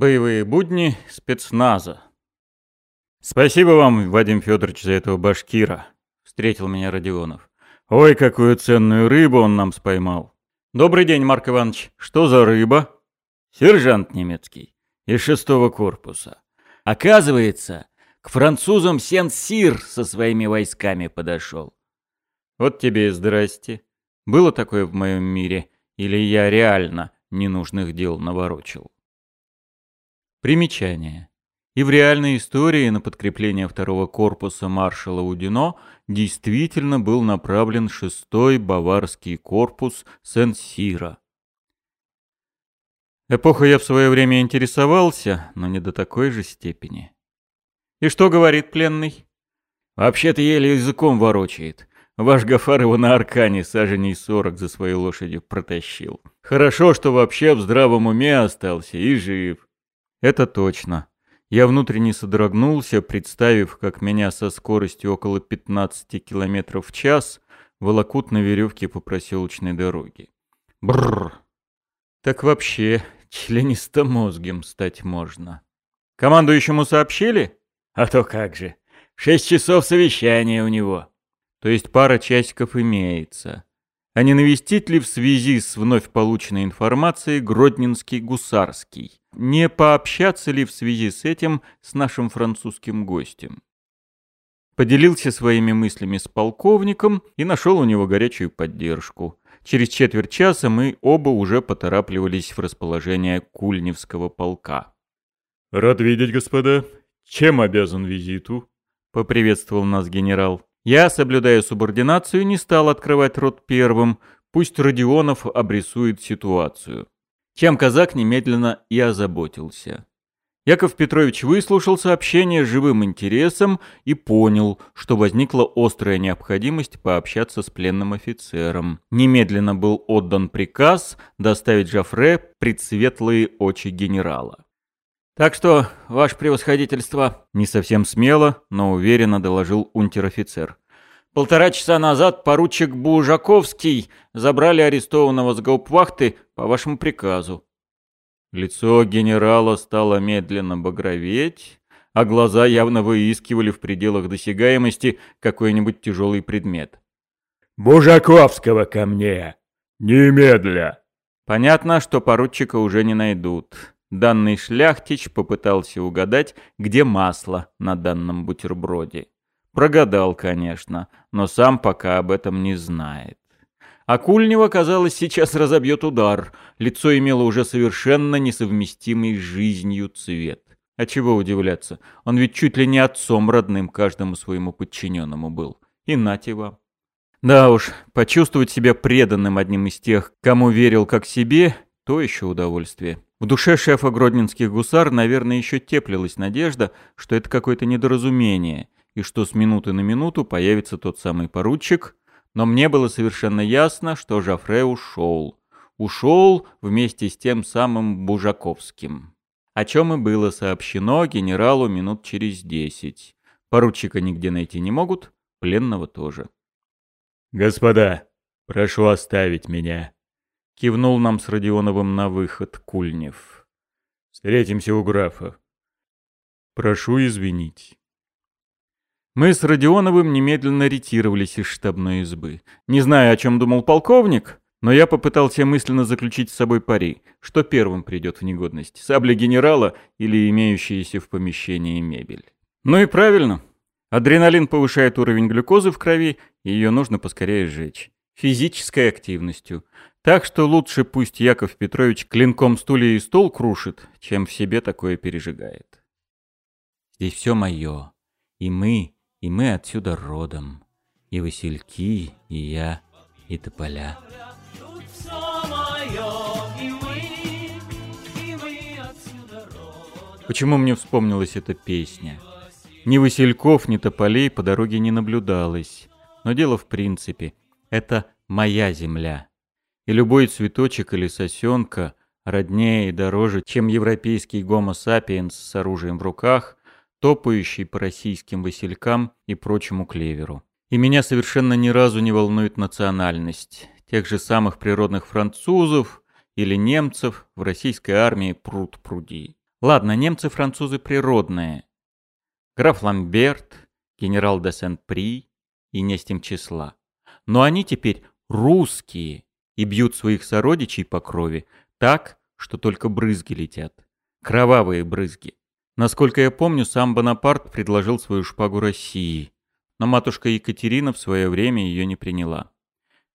Боевые будни спецназа. Спасибо вам, Вадим Федорович, за этого башкира, встретил меня Родионов. Ой, какую ценную рыбу он нам споймал. Добрый день, Марк Иванович. Что за рыба? Сержант немецкий из шестого корпуса. Оказывается, к французам Сен-Сир со своими войсками подошел. Вот тебе и здрасте. Было такое в моем мире, или я реально ненужных дел наворочил? Примечание. И в реальной истории на подкрепление второго корпуса маршала Удино действительно был направлен шестой баварский корпус Сен-Сира. Эпоха я в свое время интересовался, но не до такой же степени. И что говорит пленный? Вообще-то еле языком ворочает. Ваш Гафар его на аркане саженей сорок за своей лошадью протащил. Хорошо, что вообще в здравом уме остался и жив. Это точно. Я внутренне содрогнулся, представив, как меня со скоростью около 15 км в час волокут на веревке по проселочной дороге. Бррр. Так вообще членистомозгим стать можно. Командующему сообщили? А то как же. Шесть часов совещания у него. То есть пара часиков имеется. А не навестить ли в связи с вновь полученной информацией Гродненский гусарский? Не пообщаться ли в связи с этим с нашим французским гостем? Поделился своими мыслями с полковником и нашел у него горячую поддержку. Через четверть часа мы оба уже поторапливались в расположение Кульневского полка. «Рад видеть, господа. Чем обязан визиту?» — поприветствовал нас генерал. Я, соблюдая субординацию, не стал открывать рот первым, пусть Родионов обрисует ситуацию. Чем казак немедленно и озаботился. Яков Петрович выслушал сообщение живым интересом и понял, что возникла острая необходимость пообщаться с пленным офицером. Немедленно был отдан приказ доставить Жафре пред светлые очи генерала. «Так что, ваше превосходительство...» Не совсем смело, но уверенно доложил унтер-офицер. «Полтора часа назад поручик Бужаковский забрали арестованного с гауптвахты по вашему приказу». Лицо генерала стало медленно багроветь, а глаза явно выискивали в пределах досягаемости какой-нибудь тяжелый предмет. «Бужаковского ко мне! Немедля!» Понятно, что поручика уже не найдут. Данный шляхтич попытался угадать, где масло на данном бутерброде. Прогадал, конечно, но сам пока об этом не знает. А Кульнева, казалось, сейчас разобьет удар. Лицо имело уже совершенно несовместимый с жизнью цвет. А чего удивляться? Он ведь чуть ли не отцом родным каждому своему подчиненному был. И нате вам. Да уж, почувствовать себя преданным одним из тех, кому верил как себе, то еще удовольствие. В душе шефа гродненских гусар, наверное, еще теплилась надежда, что это какое-то недоразумение, и что с минуты на минуту появится тот самый поручик, но мне было совершенно ясно, что Жафре ушел. Ушел вместе с тем самым Бужаковским. О чем и было сообщено генералу минут через десять. Поручика нигде найти не могут, пленного тоже. «Господа, прошу оставить меня», Кивнул нам с Родионовым на выход Кульнев. «Встретимся у графа. Прошу извинить». Мы с Родионовым немедленно ретировались из штабной избы. Не знаю, о чем думал полковник, но я попытался мысленно заключить с собой пари, что первым придет в негодность, сабля генерала или имеющаяся в помещении мебель. Ну и правильно. Адреналин повышает уровень глюкозы в крови, и ее нужно поскорее сжечь. Физической активностью. Так что лучше пусть Яков Петрович клинком стулья и стол крушит, чем в себе такое пережигает. Здесь все мое. И мы, и мы отсюда родом. И васильки, и я, и тополя. Почему мне вспомнилась эта песня? Ни васильков, ни тополей по дороге не наблюдалось. Но дело в принципе. Это моя земля и любой цветочек или сосенка роднее и дороже, чем европейский гомо сапиенс с оружием в руках, топающий по российским василькам и прочему клеверу. И меня совершенно ни разу не волнует национальность. Тех же самых природных французов или немцев в российской армии пруд пруди. Ладно, немцы-французы природные. Граф Ламберт, генерал де Сен-При и не с тем числа. Но они теперь русские и бьют своих сородичей по крови так, что только брызги летят. Кровавые брызги. Насколько я помню, сам Бонапарт предложил свою шпагу России, но матушка Екатерина в свое время ее не приняла.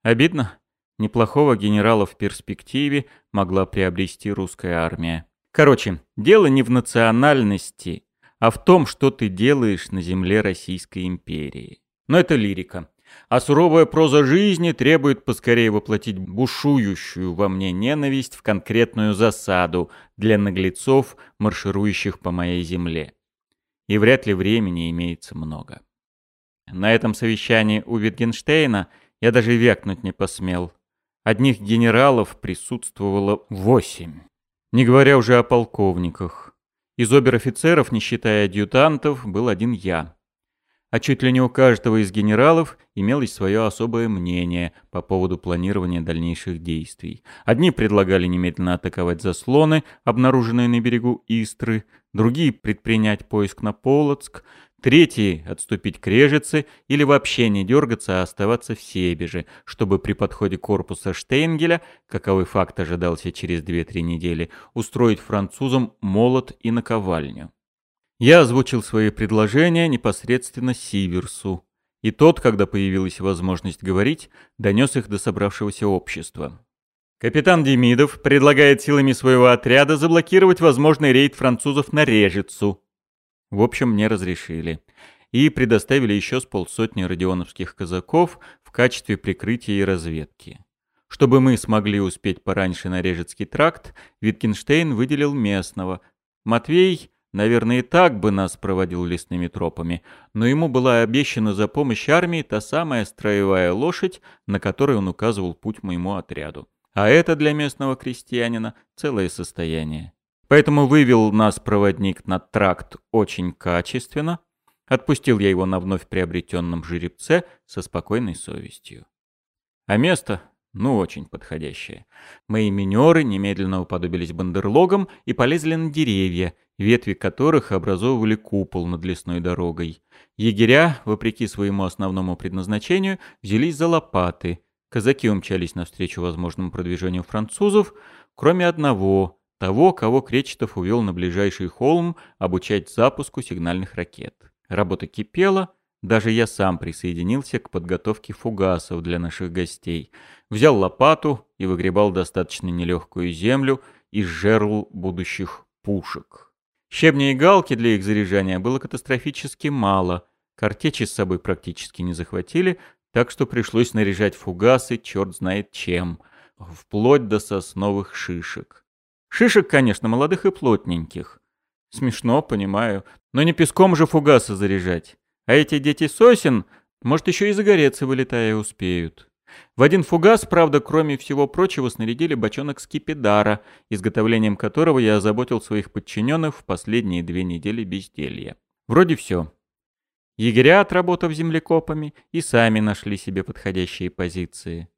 Обидно, неплохого генерала в перспективе могла приобрести русская армия. Короче, дело не в национальности, а в том, что ты делаешь на земле Российской империи. Но это лирика. А суровая проза жизни требует поскорее воплотить бушующую во мне ненависть в конкретную засаду для наглецов, марширующих по моей земле. И вряд ли времени имеется много. На этом совещании у Витгенштейна я даже вякнуть не посмел. Одних генералов присутствовало восемь. Не говоря уже о полковниках. Из обер-офицеров, не считая адъютантов, был один я. А чуть ли не у каждого из генералов имелось свое особое мнение по поводу планирования дальнейших действий. Одни предлагали немедленно атаковать заслоны, обнаруженные на берегу Истры, другие предпринять поиск на Полоцк, Третий — отступить к Режице или вообще не дергаться, а оставаться в Себеже, чтобы при подходе корпуса Штейнгеля, каковой факт ожидался через 2-3 недели, устроить французам молот и наковальню. Я озвучил свои предложения непосредственно Сиверсу, и тот, когда появилась возможность говорить, донес их до собравшегося общества. Капитан Демидов предлагает силами своего отряда заблокировать возможный рейд французов на Режицу, в общем, мне разрешили. И предоставили еще с полсотни родионовских казаков в качестве прикрытия и разведки. Чтобы мы смогли успеть пораньше на Режецкий тракт, Виткинштейн выделил местного. Матвей, наверное, и так бы нас проводил лесными тропами, но ему была обещана за помощь армии та самая строевая лошадь, на которой он указывал путь моему отряду. А это для местного крестьянина целое состояние. Поэтому вывел нас проводник на тракт очень качественно. Отпустил я его на вновь приобретенном жеребце со спокойной совестью. А место, ну, очень подходящее. Мои минеры немедленно уподобились бандерлогам и полезли на деревья, ветви которых образовывали купол над лесной дорогой. Егеря, вопреки своему основному предназначению, взялись за лопаты. Казаки умчались навстречу возможному продвижению французов, кроме одного — того, кого Кречетов увел на ближайший холм обучать запуску сигнальных ракет. Работа кипела, даже я сам присоединился к подготовке фугасов для наших гостей. Взял лопату и выгребал достаточно нелегкую землю из жерл будущих пушек. Щебня и галки для их заряжания было катастрофически мало. Картечи с собой практически не захватили, так что пришлось наряжать фугасы черт знает чем, вплоть до сосновых шишек. Шишек, конечно, молодых и плотненьких. Смешно, понимаю, но не песком же фугасы заряжать. А эти дети сосен, может, еще и загореться, вылетая, успеют. В один фугас, правда, кроме всего прочего, снарядили бочонок скипидара, изготовлением которого я озаботил своих подчиненных в последние две недели безделья. Вроде все. Егеря, отработав землекопами, и сами нашли себе подходящие позиции.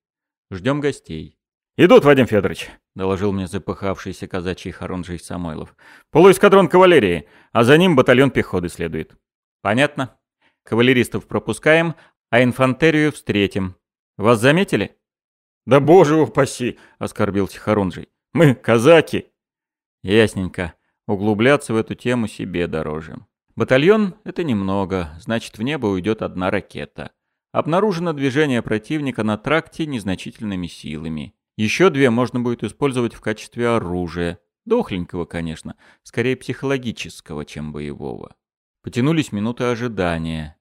Ждем гостей. «Идут, Вадим Федорович», — доложил мне запыхавшийся казачий Харунжий Самойлов. «Полуэскадрон кавалерии, а за ним батальон пехоты следует». «Понятно. Кавалеристов пропускаем, а инфантерию встретим. Вас заметили?» «Да боже упаси!» — оскорбился Харунжий. «Мы казаки!» «Ясненько. Углубляться в эту тему себе дороже. Батальон — это немного, значит, в небо уйдет одна ракета. Обнаружено движение противника на тракте незначительными силами. Еще две можно будет использовать в качестве оружия. Дохленького, конечно, скорее психологического, чем боевого. Потянулись минуты ожидания.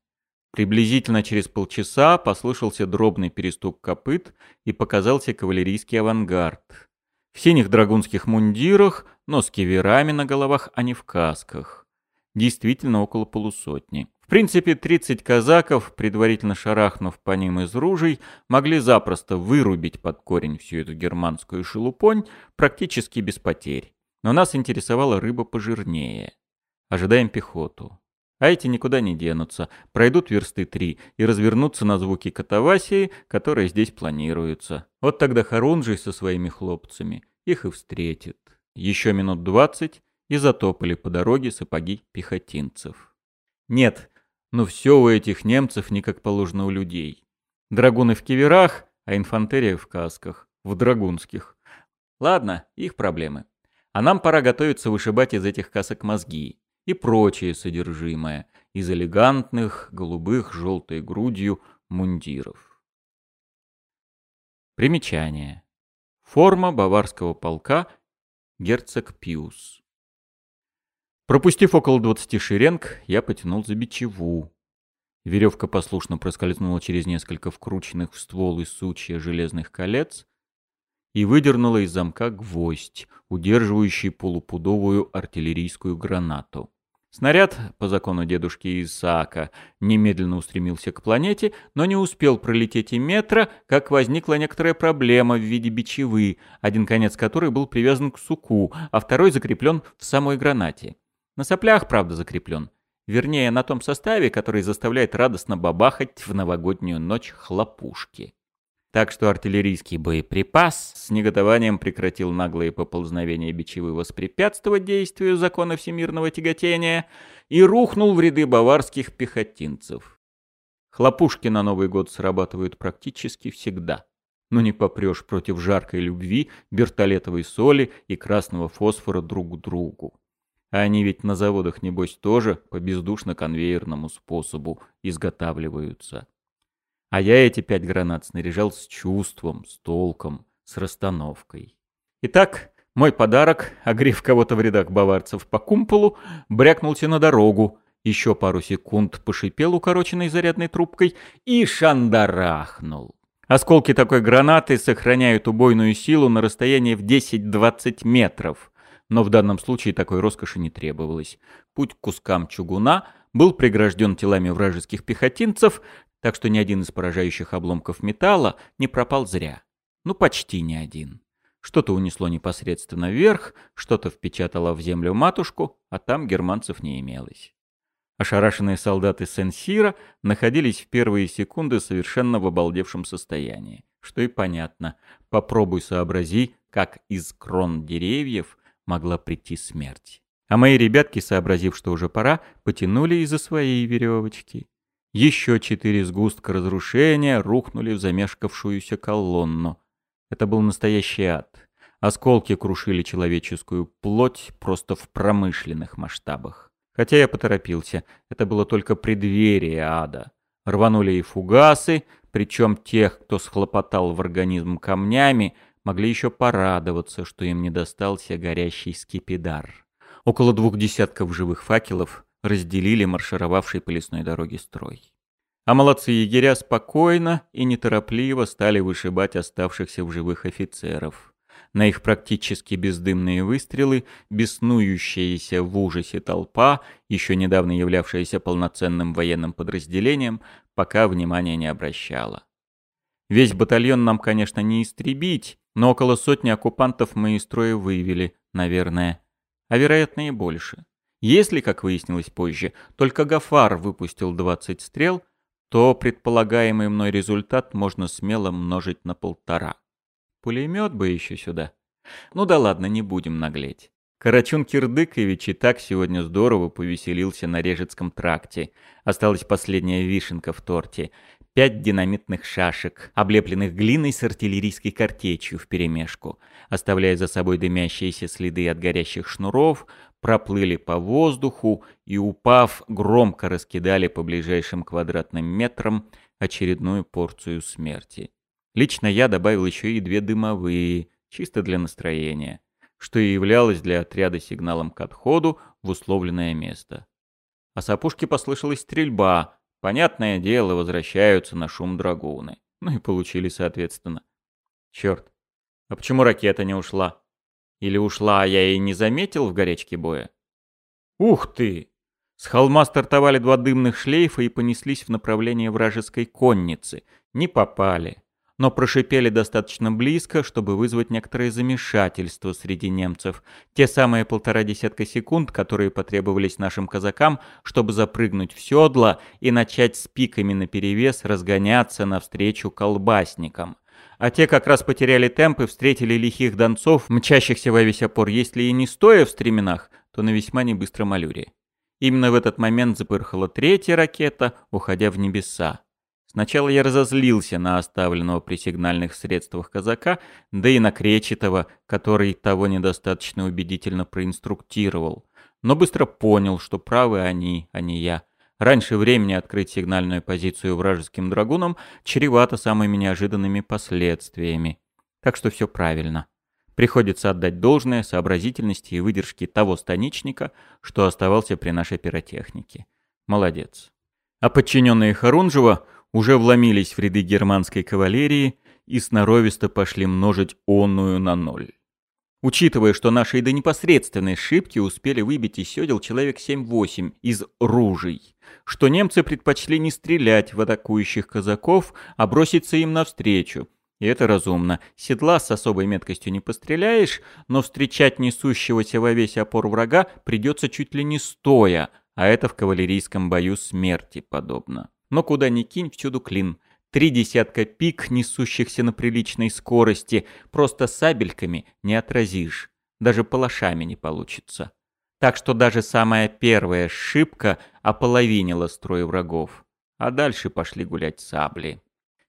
Приблизительно через полчаса послышался дробный перестук копыт и показался кавалерийский авангард. В синих драгунских мундирах, но с киверами на головах, а не в касках. Действительно около полусотни. В принципе, 30 казаков, предварительно шарахнув по ним из ружей, могли запросто вырубить под корень всю эту германскую шелупонь практически без потерь. Но нас интересовала рыба пожирнее. Ожидаем пехоту. А эти никуда не денутся, пройдут версты три и развернутся на звуки катавасии, которые здесь планируются. Вот тогда Харунжий со своими хлопцами их и встретит. Еще минут двадцать, и затопали по дороге сапоги пехотинцев. Нет, ну все у этих немцев не как положено у людей. Драгуны в киверах, а инфантерия в касках, в драгунских. Ладно, их проблемы. А нам пора готовиться вышибать из этих касок мозги и прочее содержимое из элегантных, голубых, желтой грудью мундиров. Примечание. Форма баварского полка герцог Пиус. Пропустив около двадцати шеренг, я потянул за бичеву. Веревка послушно проскользнула через несколько вкрученных в ствол и сучья железных колец и выдернула из замка гвоздь, удерживающий полупудовую артиллерийскую гранату. Снаряд, по закону дедушки Исаака, немедленно устремился к планете, но не успел пролететь и метра, как возникла некоторая проблема в виде бичевы, один конец которой был привязан к суку, а второй закреплен в самой гранате. На соплях, правда, закреплен. Вернее, на том составе, который заставляет радостно бабахать в новогоднюю ночь хлопушки. Так что артиллерийский боеприпас с неготованием прекратил наглые поползновения бичевы воспрепятствовать действию закона всемирного тяготения и рухнул в ряды баварских пехотинцев. Хлопушки на Новый год срабатывают практически всегда. Но не попрешь против жаркой любви, бертолетовой соли и красного фосфора друг к другу. А они ведь на заводах, небось, тоже по бездушно-конвейерному способу изготавливаются. А я эти пять гранат снаряжал с чувством, с толком, с расстановкой. Итак, мой подарок, огрев кого-то в рядах баварцев по кумполу, брякнулся на дорогу, еще пару секунд пошипел укороченной зарядной трубкой и шандарахнул. Осколки такой гранаты сохраняют убойную силу на расстоянии в 10-20 метров, но в данном случае такой роскоши не требовалось. Путь к кускам чугуна был прегражден телами вражеских пехотинцев, так что ни один из поражающих обломков металла не пропал зря. Ну, почти ни один. Что-то унесло непосредственно вверх, что-то впечатало в землю матушку, а там германцев не имелось. Ошарашенные солдаты Сен-Сира находились в первые секунды совершенно в обалдевшем состоянии. Что и понятно. Попробуй сообрази, как из крон деревьев могла прийти смерть. А мои ребятки, сообразив, что уже пора, потянули из-за своей веревочки. Еще четыре сгустка разрушения рухнули в замешкавшуюся колонну. Это был настоящий ад. Осколки крушили человеческую плоть просто в промышленных масштабах. Хотя я поторопился, это было только преддверие ада. Рванули и фугасы, причем тех, кто схлопотал в организм камнями, могли еще порадоваться, что им не достался горящий скипидар. Около двух десятков живых факелов разделили маршировавший по лесной дороге строй. А молодцы егеря спокойно и неторопливо стали вышибать оставшихся в живых офицеров. На их практически бездымные выстрелы, беснующаяся в ужасе толпа, еще недавно являвшаяся полноценным военным подразделением, пока внимания не обращала. Весь батальон нам, конечно, не истребить, но около сотни оккупантов мы из строя вывели, наверное, а вероятно и больше. Если, как выяснилось позже, только Гафар выпустил 20 стрел, то предполагаемый мной результат можно смело множить на полтора. Пулемет бы еще сюда. Ну да ладно, не будем наглеть. Карачун Кирдыкович и так сегодня здорово повеселился на Режецком тракте. Осталась последняя вишенка в торте. Пять динамитных шашек, облепленных глиной с артиллерийской картечью вперемешку, оставляя за собой дымящиеся следы от горящих шнуров, проплыли по воздуху и, упав, громко раскидали по ближайшим квадратным метрам очередную порцию смерти. Лично я добавил еще и две дымовые, чисто для настроения, что и являлось для отряда сигналом к отходу в условленное место. А с опушки послышалась стрельба. Понятное дело, возвращаются на шум драгуны. Ну и получили соответственно. Черт, а почему ракета не ушла? Или ушла, а я и не заметил в горячке боя? Ух ты! С холма стартовали два дымных шлейфа и понеслись в направлении вражеской конницы. Не попали. Но прошипели достаточно близко, чтобы вызвать некоторое замешательство среди немцев. Те самые полтора десятка секунд, которые потребовались нашим казакам, чтобы запрыгнуть в седло и начать с пиками наперевес разгоняться навстречу колбасникам. а те как раз потеряли темп и встретили лихих донцов, мчащихся во весь опор, если и не стоя в стременах, то на весьма небыстром аллюре. Именно в этот момент запырхала третья ракета, уходя в небеса. Сначала я разозлился на оставленного при сигнальных средствах казака, да и на Кречетова, который того недостаточно убедительно проинструктировал. Но быстро понял, что правы они, а не я. Раньше времени открыть сигнальную позицию вражеским драгунам чревато самыми неожиданными последствиями. Так что все правильно. Приходится отдать должное сообразительности и выдержке того станичника, что оставался при нашей пиротехнике. Молодец. А подчиненные Харунжева уже вломились в ряды германской кавалерии и сноровисто пошли множить онную на ноль. Учитывая, что наши до непосредственной шибки успели выбить из сёдел человек 7-8 из ружей, что немцы предпочли не стрелять в атакующих казаков, а броситься им навстречу. И это разумно. Седла с особой меткостью не постреляешь, но встречать несущегося во весь опор врага придется чуть ли не стоя, а это в кавалерийском бою смерти подобно. Но куда ни кинь, всюду клин. Три десятка пик, несущихся на приличной скорости, просто сабельками не отразишь. Даже палашами не получится. Так что даже самая первая шибка ополовинила строй врагов. А дальше пошли гулять сабли.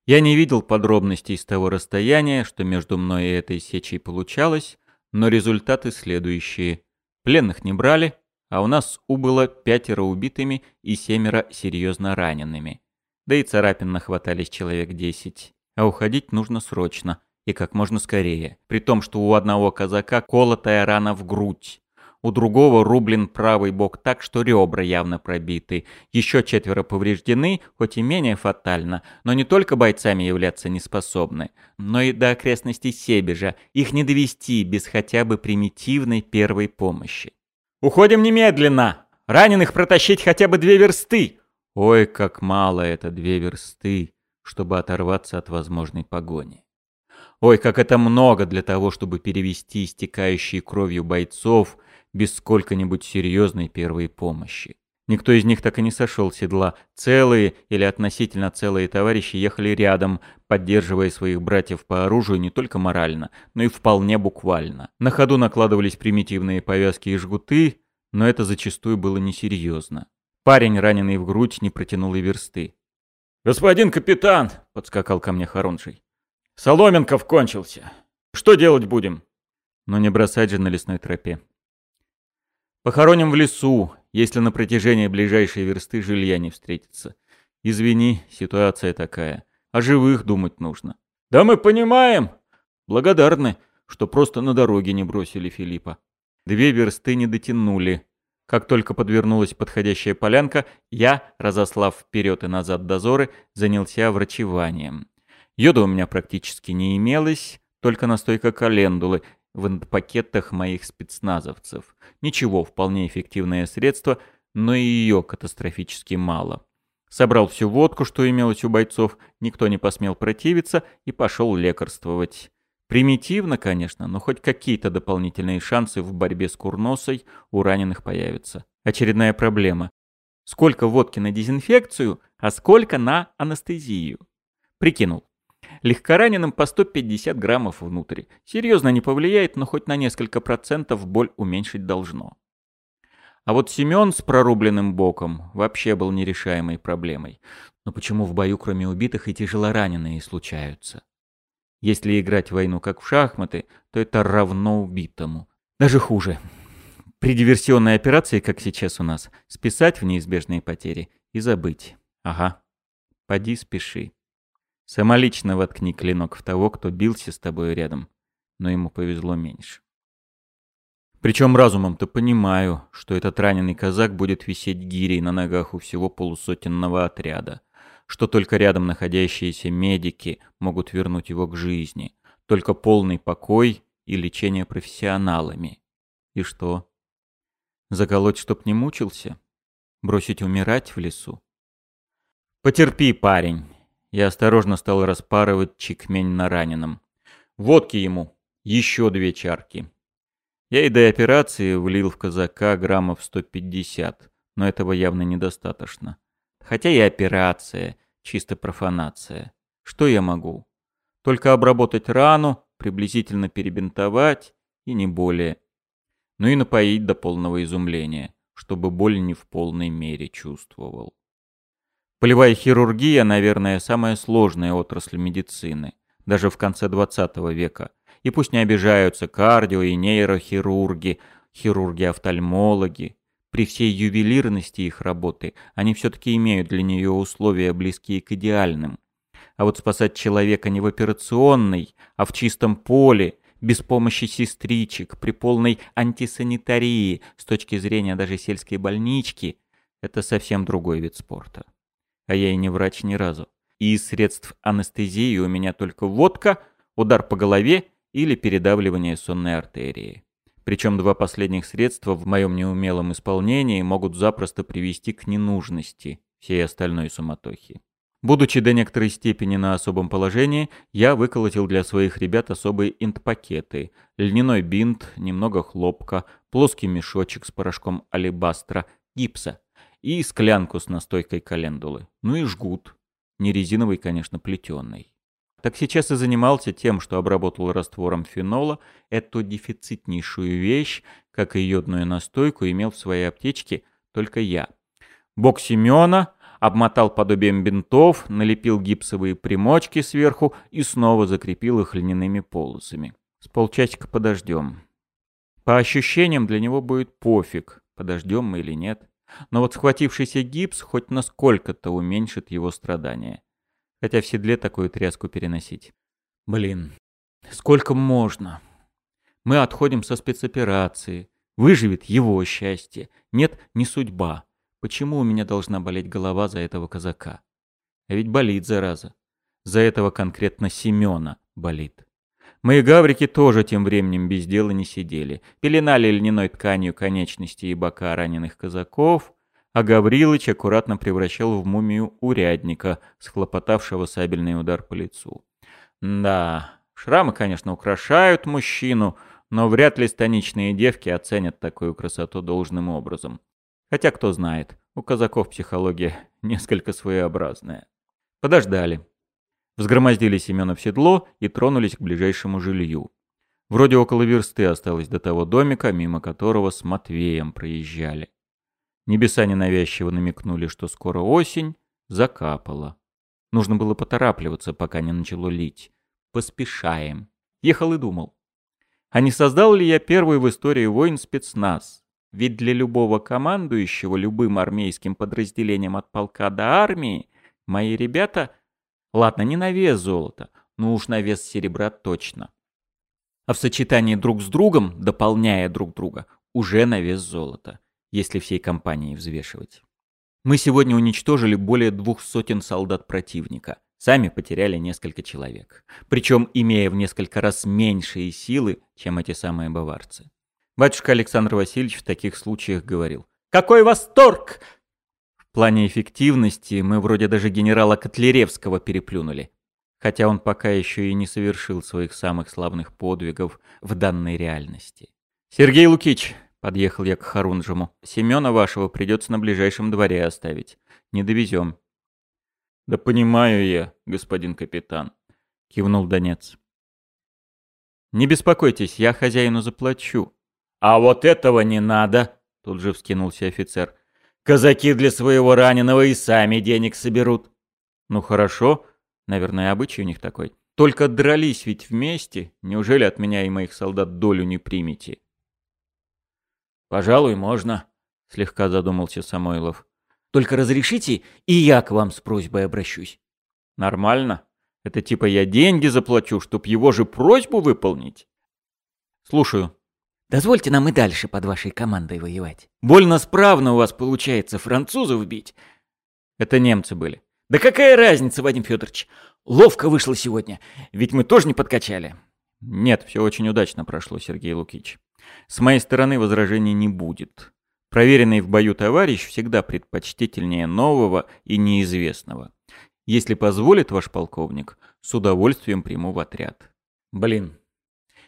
Я не видел подробностей с того расстояния, что между мной и этой сечей получалось, но результаты следующие. Пленных не брали, а у нас убыло пятеро убитыми и семеро серьезно ранеными. Да и царапин нахватались человек десять. А уходить нужно срочно и как можно скорее, при том, что у одного казака колотая рана в грудь. У другого рублен правый бок так, что ребра явно пробиты. Еще четверо повреждены, хоть и менее фатально, но не только бойцами являться не способны, но и до окрестностей Себежа их не довести без хотя бы примитивной первой помощи. «Уходим немедленно! Раненых протащить хотя бы две версты!» Ой, как мало это две версты, чтобы оторваться от возможной погони. Ой, как это много для того, чтобы перевести истекающие кровью бойцов без сколько-нибудь серьезной первой помощи. Никто из них так и не сошел с седла. Целые или относительно целые товарищи ехали рядом, поддерживая своих братьев по оружию не только морально, но и вполне буквально. На ходу накладывались примитивные повязки и жгуты, но это зачастую было несерьезно. Парень, раненый в грудь, не протянул и версты. «Господин капитан!» — подскакал ко мне Хоронжий. «Соломенков кончился. Что делать будем?» Но не бросать же на лесной тропе. «Похороним в лесу, если на протяжении ближайшей версты жилья не встретится. Извини, ситуация такая. О живых думать нужно». «Да мы понимаем!» «Благодарны, что просто на дороге не бросили Филиппа. Две версты не дотянули, как только подвернулась подходящая полянка, я, разослав вперед и назад дозоры, занялся врачеванием. Йода у меня практически не имелось, только настойка календулы в пакетах моих спецназовцев. Ничего, вполне эффективное средство, но и ее катастрофически мало. Собрал всю водку, что имелось у бойцов, никто не посмел противиться и пошел лекарствовать. Примитивно, конечно, но хоть какие-то дополнительные шансы в борьбе с курносой у раненых появятся. Очередная проблема. Сколько водки на дезинфекцию, а сколько на анестезию? Прикинул. Легкораненым по 150 граммов внутрь. Серьезно не повлияет, но хоть на несколько процентов боль уменьшить должно. А вот Семен с прорубленным боком вообще был нерешаемой проблемой. Но почему в бою кроме убитых и тяжелораненые случаются? Если играть войну как в шахматы, то это равно убитому. Даже хуже. При диверсионной операции, как сейчас у нас, списать в неизбежные потери и забыть. Ага. Поди спеши. Самолично воткни клинок в того, кто бился с тобой рядом, но ему повезло меньше. Причем разумом-то понимаю, что этот раненый казак будет висеть гирей на ногах у всего полусотенного отряда что только рядом находящиеся медики могут вернуть его к жизни, только полный покой и лечение профессионалами. И что? Заколоть, чтоб не мучился? Бросить умирать в лесу? Потерпи, парень. Я осторожно стал распарывать чекмень на раненом. Водки ему, еще две чарки. Я и до операции влил в казака граммов 150, но этого явно недостаточно. Хотя и операция, чисто профанация. Что я могу? Только обработать рану, приблизительно перебинтовать и не более. Ну и напоить до полного изумления, чтобы боль не в полной мере чувствовал. Полевая хирургия, наверное, самая сложная отрасль медицины, даже в конце 20 века. И пусть не обижаются кардио и нейрохирурги, хирурги-офтальмологи. При всей ювелирности их работы они все-таки имеют для нее условия, близкие к идеальным. А вот спасать человека не в операционной, а в чистом поле, без помощи сестричек, при полной антисанитарии, с точки зрения даже сельской больнички, это совсем другой вид спорта. А я и не врач ни разу. И из средств анестезии у меня только водка, удар по голове или передавливание сонной артерии. Причем два последних средства в моем неумелом исполнении могут запросто привести к ненужности всей остальной суматохи. Будучи до некоторой степени на особом положении, я выколотил для своих ребят особые инт-пакеты, льняной бинт, немного хлопка, плоский мешочек с порошком алебастра, гипса и склянку с настойкой календулы. Ну и жгут. Не резиновый, конечно, плетеный. Так сейчас и занимался тем, что обработал раствором фенола эту дефицитнейшую вещь, как и йодную настойку, имел в своей аптечке только я. Бок Семена обмотал подобием бинтов, налепил гипсовые примочки сверху и снова закрепил их льняными полосами. С полчасика подождем. По ощущениям для него будет пофиг, подождем мы или нет. Но вот схватившийся гипс хоть насколько-то уменьшит его страдания. Хотя в седле такую тряску переносить. Блин, сколько можно? Мы отходим со спецоперации. Выживет его счастье. Нет, не судьба. Почему у меня должна болеть голова за этого казака? А ведь болит, зараза. За этого конкретно Семена болит. Мои гаврики тоже тем временем без дела не сидели. Пеленали льняной тканью конечности и бока раненых казаков, а Гаврилыч аккуратно превращал в мумию урядника, схлопотавшего сабельный удар по лицу. Да, шрамы, конечно, украшают мужчину, но вряд ли станичные девки оценят такую красоту должным образом. Хотя, кто знает, у казаков психология несколько своеобразная. Подождали. Взгромоздили Семена в седло и тронулись к ближайшему жилью. Вроде около версты осталось до того домика, мимо которого с Матвеем проезжали. Небеса ненавязчиво намекнули, что скоро осень, закапало. Нужно было поторапливаться, пока не начало лить. Поспешаем. Ехал и думал. А не создал ли я первый в истории войн спецназ? Ведь для любого командующего любым армейским подразделением от полка до армии мои ребята... Ладно, не на вес золота, но уж на вес серебра точно. А в сочетании друг с другом, дополняя друг друга, уже на вес золота, если всей компанией взвешивать. Мы сегодня уничтожили более двух сотен солдат противника. Сами потеряли несколько человек. Причем имея в несколько раз меньшие силы, чем эти самые баварцы. Батюшка Александр Васильевич в таких случаях говорил. «Какой восторг!» Плане эффективности мы вроде даже генерала Котляревского переплюнули. Хотя он пока еще и не совершил своих самых славных подвигов в данной реальности. «Сергей Лукич!» — подъехал я к Харунжему. «Семена вашего придется на ближайшем дворе оставить. Не довезем». «Да понимаю я, господин капитан», — кивнул Донец. «Не беспокойтесь, я хозяину заплачу», «А вот этого не надо!» — тут же вскинулся офицер. «Казаки для своего раненого и сами денег соберут». «Ну хорошо, наверное, обычай у них такой. Только дрались ведь вместе. Неужели от меня и моих солдат долю не примете?» «Пожалуй, можно», — слегка задумался Самойлов. «Только разрешите, и я к вам с просьбой обращусь». «Нормально. Это типа я деньги заплачу, чтоб его же просьбу выполнить?» «Слушаю», Дозвольте нам и дальше под вашей командой воевать. Больно справно у вас получается французов бить. Это немцы были. Да какая разница, Вадим Федорович? Ловко вышло сегодня. Ведь мы тоже не подкачали. Нет, все очень удачно прошло, Сергей Лукич. С моей стороны возражений не будет. Проверенный в бою товарищ всегда предпочтительнее нового и неизвестного. Если позволит ваш полковник, с удовольствием приму в отряд. Блин,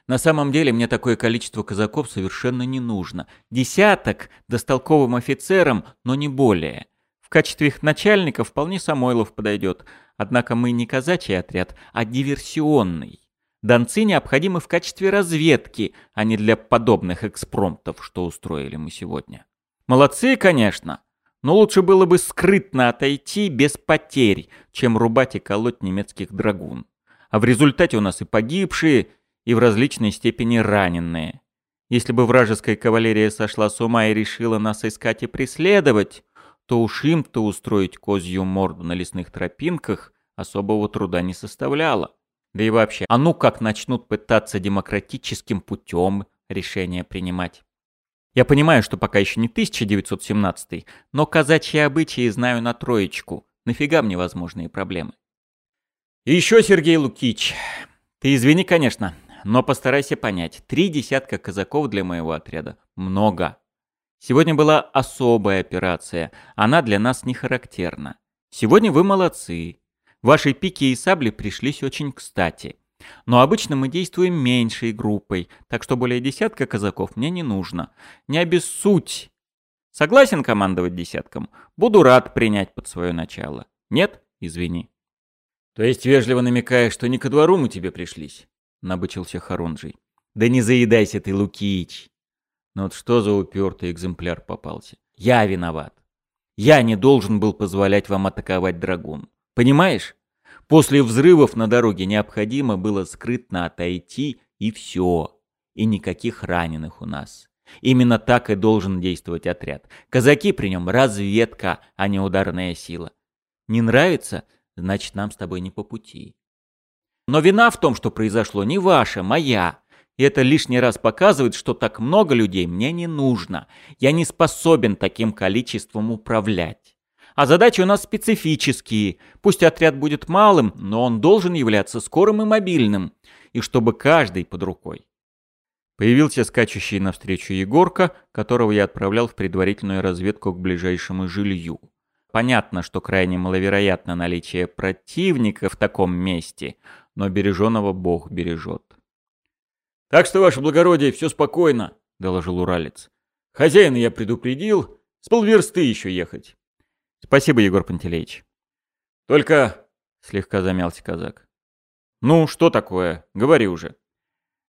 на самом деле мне такое количество казаков совершенно не нужно. Десяток, да с толковым офицером, но не более. В качестве их начальника вполне Самойлов подойдет, Однако мы не казачий отряд, а диверсионный. Донцы необходимы в качестве разведки, а не для подобных экспромтов, что устроили мы сегодня. Молодцы, конечно, но лучше было бы скрытно отойти без потерь, чем рубать и колоть немецких драгун. А в результате у нас и погибшие, и в различной степени раненые. Если бы вражеская кавалерия сошла с ума и решила нас искать и преследовать, то уж им-то устроить козью морду на лесных тропинках особого труда не составляло. Да и вообще, а ну как начнут пытаться демократическим путем решения принимать? Я понимаю, что пока еще не 1917, но казачьи обычаи знаю на троечку. Нафига мне возможные проблемы? И еще, Сергей Лукич, ты извини, конечно, но постарайся понять, три десятка казаков для моего отряда – много. Сегодня была особая операция, она для нас не характерна. Сегодня вы молодцы. Ваши пики и сабли пришлись очень кстати. Но обычно мы действуем меньшей группой, так что более десятка казаков мне не нужно. Не обессудь. Согласен командовать десятком? Буду рад принять под свое начало. Нет? Извини. То есть вежливо намекаешь, что не ко двору мы тебе пришлись? Набычился Харунжий. Да не заедайся ты, Лукич. Ну вот что за упертый экземпляр попался? Я виноват. Я не должен был позволять вам атаковать драгун. Понимаешь? После взрывов на дороге необходимо было скрытно отойти и все. И никаких раненых у нас. Именно так и должен действовать отряд. Казаки при нем разведка, а не ударная сила. Не нравится? Значит, нам с тобой не по пути. Но вина в том, что произошло, не ваша, моя. И это лишний раз показывает, что так много людей мне не нужно. Я не способен таким количеством управлять. А задачи у нас специфические. Пусть отряд будет малым, но он должен являться скорым и мобильным. И чтобы каждый под рукой. Появился скачущий навстречу Егорка, которого я отправлял в предварительную разведку к ближайшему жилью. Понятно, что крайне маловероятно наличие противника в таком месте, но береженого Бог бережет. «Так что, ваше благородие, все спокойно», — доложил Уралец. «Хозяина я предупредил, с полверсты еще ехать». Спасибо, Егор Пантелеич. Только... Слегка замялся казак. Ну, что такое? Говори уже.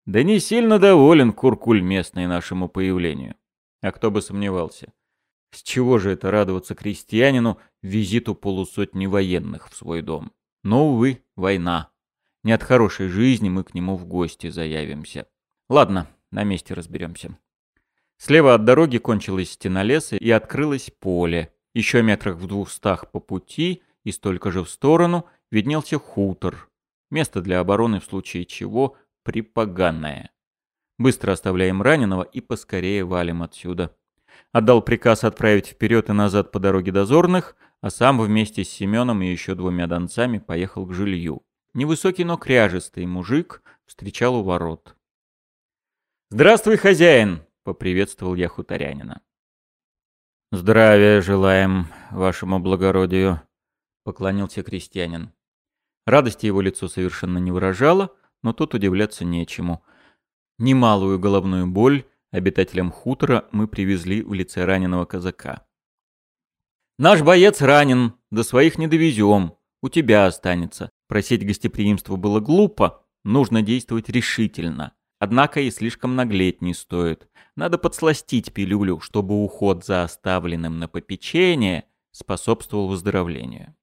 Да не сильно доволен Куркуль местный нашему появлению. А кто бы сомневался. С чего же это радоваться крестьянину визиту полусотни военных в свой дом? Но, увы, война. Не от хорошей жизни мы к нему в гости заявимся. Ладно, на месте разберемся. Слева от дороги кончилась стена леса и открылось поле, еще метрах в двухстах по пути и столько же в сторону виднелся хутор. Место для обороны в случае чего припоганное. Быстро оставляем раненого и поскорее валим отсюда. Отдал приказ отправить вперед и назад по дороге дозорных, а сам вместе с Семеном и еще двумя донцами поехал к жилью. Невысокий, но кряжистый мужик встречал у ворот. «Здравствуй, хозяин!» — поприветствовал я хуторянина. «Здравия желаем вашему благородию», — поклонился крестьянин. Радости его лицо совершенно не выражало, но тут удивляться нечему. Немалую головную боль обитателям хутора мы привезли в лице раненого казака. «Наш боец ранен, до своих не довезем, у тебя останется». Просить гостеприимства было глупо, нужно действовать решительно. Однако и слишком наглеть не стоит. Надо подсластить пилюлю, чтобы уход за оставленным на попечение способствовал выздоровлению.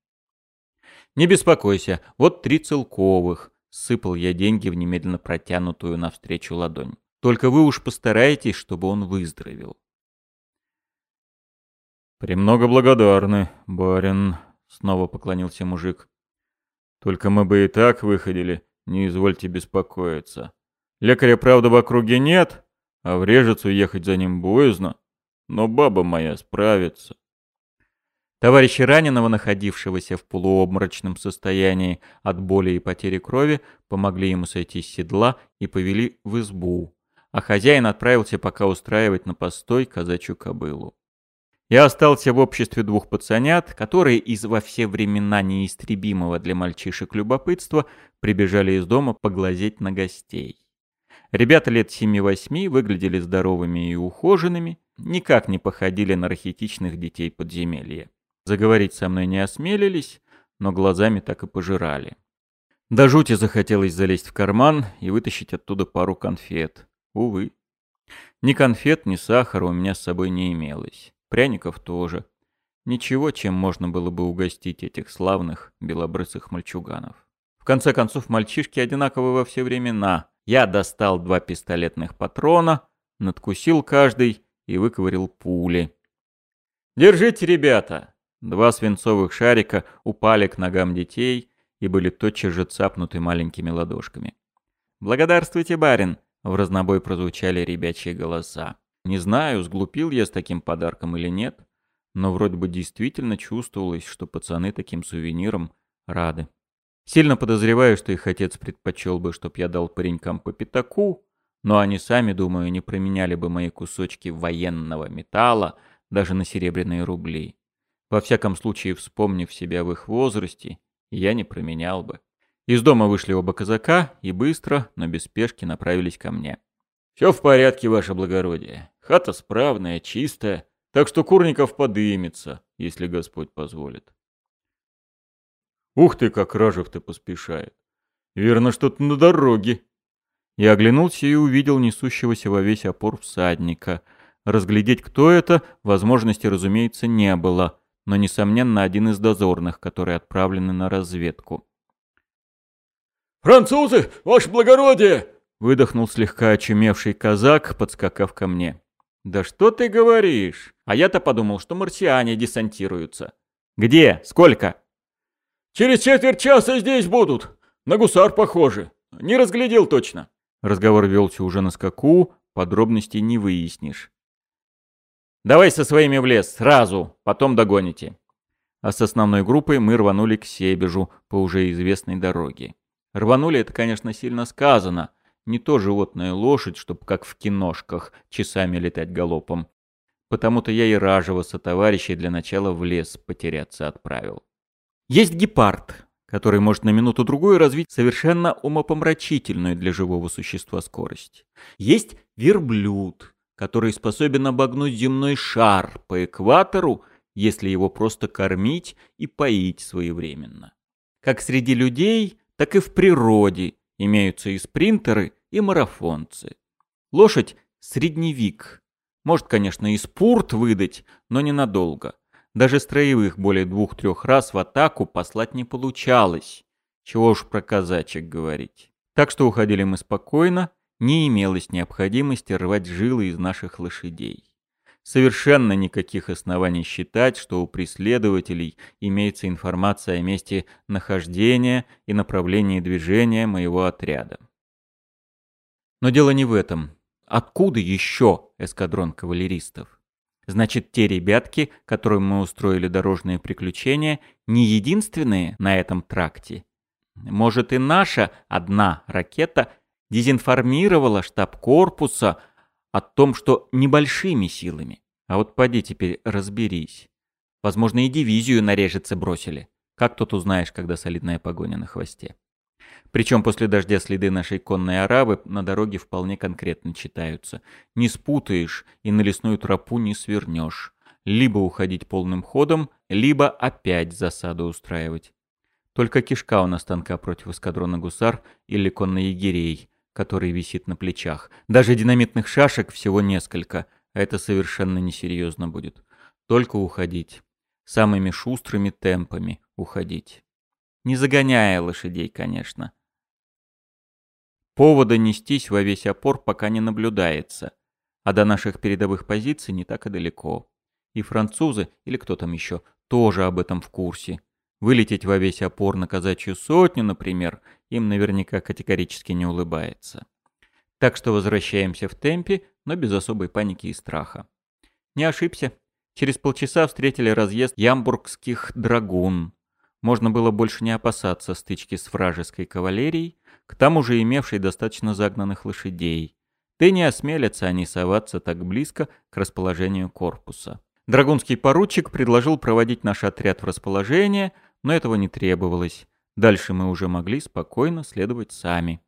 «Не беспокойся, вот три целковых», — сыпал я деньги в немедленно протянутую навстречу ладонь. «Только вы уж постарайтесь, чтобы он выздоровел». «Премного благодарны, барин», — снова поклонился мужик. «Только мы бы и так выходили, не извольте беспокоиться. Лекаря, правда, в округе нет, а в Режицу ехать за ним боязно, но баба моя справится. Товарищи раненого, находившегося в полуобморочном состоянии от боли и потери крови, помогли ему сойти с седла и повели в избу, а хозяин отправился пока устраивать на постой казачью кобылу. Я остался в обществе двух пацанят, которые из во все времена неистребимого для мальчишек любопытства прибежали из дома поглазеть на гостей. Ребята лет 7-8 выглядели здоровыми и ухоженными, никак не походили на архетичных детей подземелья. Заговорить со мной не осмелились, но глазами так и пожирали. До жути захотелось залезть в карман и вытащить оттуда пару конфет. Увы. Ни конфет, ни сахара у меня с собой не имелось. Пряников тоже. Ничего, чем можно было бы угостить этих славных белобрысых мальчуганов. В конце концов, мальчишки одинаковы во все времена. Я достал два пистолетных патрона, надкусил каждый и выковырил пули. «Держите, ребята!» Два свинцовых шарика упали к ногам детей и были тотчас же цапнуты маленькими ладошками. «Благодарствуйте, барин!» — в разнобой прозвучали ребячьи голоса. Не знаю, сглупил я с таким подарком или нет, но вроде бы действительно чувствовалось, что пацаны таким сувениром рады. Сильно подозреваю, что их отец предпочел бы, чтоб я дал паренькам по пятаку, но они сами, думаю, не променяли бы мои кусочки военного металла даже на серебряные рубли. Во всяком случае, вспомнив себя в их возрасте, я не променял бы. Из дома вышли оба казака и быстро, но без спешки направились ко мне. «Все в порядке, ваше благородие. Хата справная, чистая, так что Курников подымется, если Господь позволит». «Ух ты, как Ражев-то поспешает! Верно, что-то на дороге!» Я оглянулся и увидел несущегося во весь опор всадника. Разглядеть, кто это, возможности, разумеется, не было, но, несомненно, один из дозорных, которые отправлены на разведку. «Французы, ваше благородие!» — выдохнул слегка очумевший казак, подскакав ко мне. «Да что ты говоришь? А я-то подумал, что марсиане десантируются. Где? Сколько?» «Через четверть часа здесь будут. На гусар похоже. Не разглядел точно». Разговор велся уже на скаку, подробностей не выяснишь. «Давай со своими в лес, сразу, потом догоните». А с основной группой мы рванули к Себежу по уже известной дороге. Рванули это, конечно, сильно сказано. Не то животная лошадь, чтоб как в киношках часами летать галопом. Потому-то я и Ражева товарищей для начала в лес потеряться отправил. Есть гепард, который может на минуту-другую развить совершенно умопомрачительную для живого существа скорость. Есть верблюд, который способен обогнуть земной шар по экватору, если его просто кормить и поить своевременно. Как среди людей, так и в природе имеются и спринтеры, и марафонцы. Лошадь – средневик. Может, конечно, и спорт выдать, но ненадолго. Даже строевых более двух-трех раз в атаку послать не получалось. Чего уж про казачек говорить. Так что уходили мы спокойно, не имелось необходимости рвать жилы из наших лошадей. Совершенно никаких оснований считать, что у преследователей имеется информация о месте нахождения и направлении движения моего отряда. Но дело не в этом. Откуда еще эскадрон кавалеристов? Значит, те ребятки, которым мы устроили дорожные приключения, не единственные на этом тракте. Может и наша одна ракета дезинформировала штаб корпуса о том, что небольшими силами. А вот поди теперь разберись. Возможно, и дивизию нарежется бросили. Как тут узнаешь, когда солидная погоня на хвосте? Причем после дождя следы нашей конной арабы на дороге вполне конкретно читаются. Не спутаешь и на лесную тропу не свернешь. Либо уходить полным ходом, либо опять засаду устраивать. Только кишка у нас танка против эскадрона гусар или конно-егерей, который висит на плечах. Даже динамитных шашек всего несколько, а это совершенно несерьезно будет. Только уходить. Самыми шустрыми темпами уходить. Не загоняя лошадей, конечно. Повода нестись во весь опор пока не наблюдается, а до наших передовых позиций не так и далеко. И французы, или кто там еще, тоже об этом в курсе. Вылететь во весь опор на казачью сотню, например, им наверняка категорически не улыбается. Так что возвращаемся в темпе, но без особой паники и страха. Не ошибся. Через полчаса встретили разъезд ямбургских драгун. Можно было больше не опасаться стычки с вражеской кавалерией, к тому же имевший достаточно загнанных лошадей. Ты не осмелятся они соваться так близко к расположению корпуса. Драгунский поручик предложил проводить наш отряд в расположение, но этого не требовалось. Дальше мы уже могли спокойно следовать сами.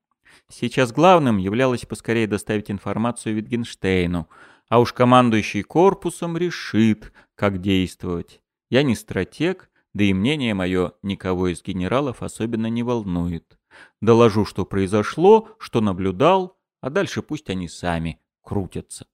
Сейчас главным являлось поскорее доставить информацию Витгенштейну, а уж командующий корпусом решит, как действовать. Я не стратег, Да и мнение мое никого из генералов особенно не волнует. Доложу, что произошло, что наблюдал, а дальше пусть они сами крутятся.